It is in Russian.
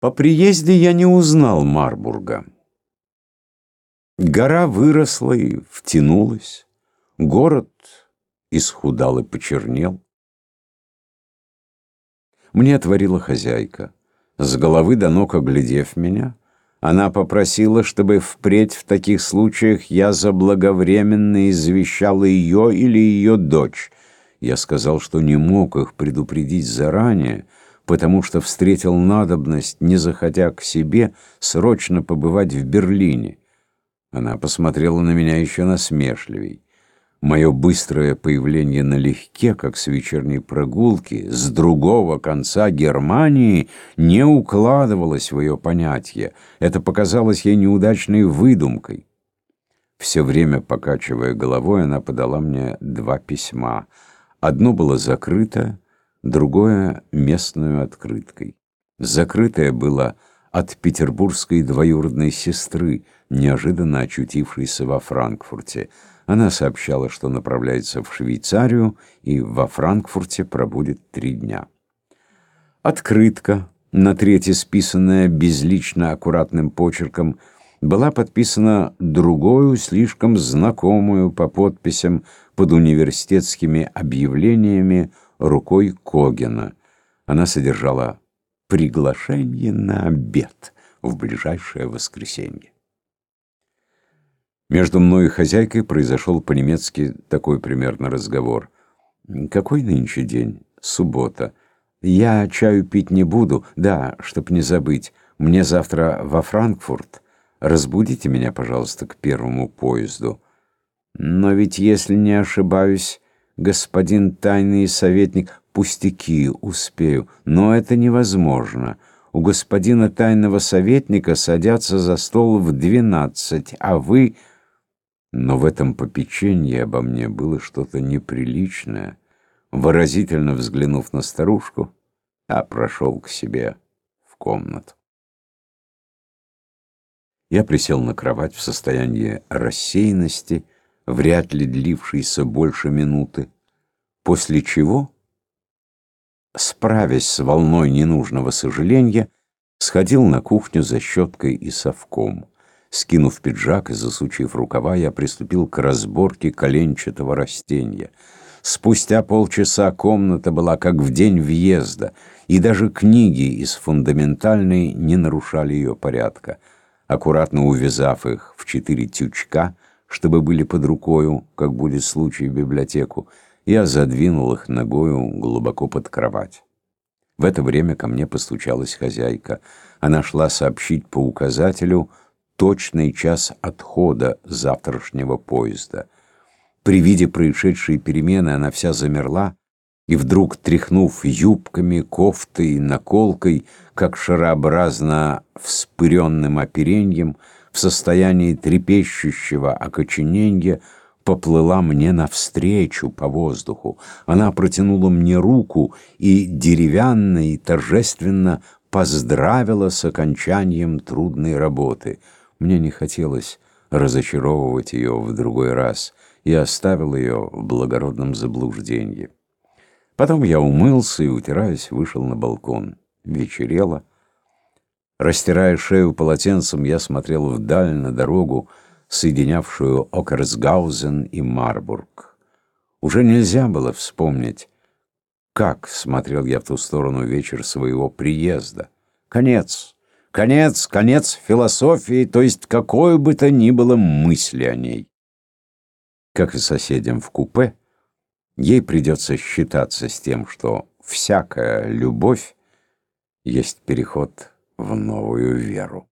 По приезде я не узнал Марбурга. Гора выросла и втянулась, город исхудал и почернел. Мне отворила хозяйка. С головы до ног оглядев меня, она попросила, чтобы впредь в таких случаях я заблаговременно извещал ее или ее дочь. Я сказал, что не мог их предупредить заранее, потому что встретил надобность, не заходя к себе, срочно побывать в Берлине. Она посмотрела на меня еще насмешливей. Мое быстрое появление налегке, как с вечерней прогулки, с другого конца Германии, не укладывалось в ее понятие. Это показалось ей неудачной выдумкой. Все время, покачивая головой, она подала мне два письма. Одно было закрыто, другое — местную открыткой. Закрытое было от петербургской двоюродной сестры, неожиданно очутившейся во Франкфурте. Она сообщала, что направляется в Швейцарию и во Франкфурте пробудет три дня. Открытка, на третье списанная безлично аккуратным почерком, была подписана другую, слишком знакомую по подписям под университетскими объявлениями рукой Когена. Она содержала приглашение на обед в ближайшее воскресенье. Между мной и хозяйкой произошел по-немецки такой примерно разговор. «Какой нынче день? Суббота. Я чаю пить не буду. Да, чтоб не забыть. Мне завтра во Франкфурт. Разбудите меня, пожалуйста, к первому поезду. Но ведь, если не ошибаюсь, господин тайный советник, пустяки, успею, но это невозможно. У господина тайного советника садятся за стол в двенадцать, а вы... Но в этом попечении обо мне было что-то неприличное. Выразительно взглянув на старушку, а прошел к себе в комнату. Я присел на кровать в состоянии рассеянности, вряд ли длившийся больше минуты, после чего, справясь с волной ненужного сожаления, сходил на кухню за щеткой и совком. Скинув пиджак и засучив рукава, я приступил к разборке коленчатого растения. Спустя полчаса комната была как в день въезда, и даже книги из фундаментальной не нарушали ее порядка. Аккуратно увязав их в четыре тючка, чтобы были под рукою, как будет случай в библиотеку, я задвинул их ногою глубоко под кровать. В это время ко мне постучалась хозяйка. Она шла сообщить по указателю точный час отхода завтрашнего поезда. При виде происшедшей перемены она вся замерла, и вдруг, тряхнув юбками, кофтой, наколкой, как шарообразно вспыренным опереньем, в состоянии трепещущего окоченения, поплыла мне навстречу по воздуху. Она протянула мне руку и деревянно и торжественно поздравила с окончанием трудной работы. Мне не хотелось разочаровывать ее в другой раз. Я оставил ее в благородном заблуждении. Потом я умылся и, утираясь, вышел на балкон. Вечерело. Растирая шею полотенцем, я смотрел вдаль на дорогу, соединявшую Окерсгаузен и Марбург. Уже нельзя было вспомнить, как смотрел я в ту сторону вечер своего приезда. Конец, конец, конец философии, то есть какой бы то ни было мысли о ней. Как и соседям в купе, ей придется считаться с тем, что всякая любовь есть переход в новую веру.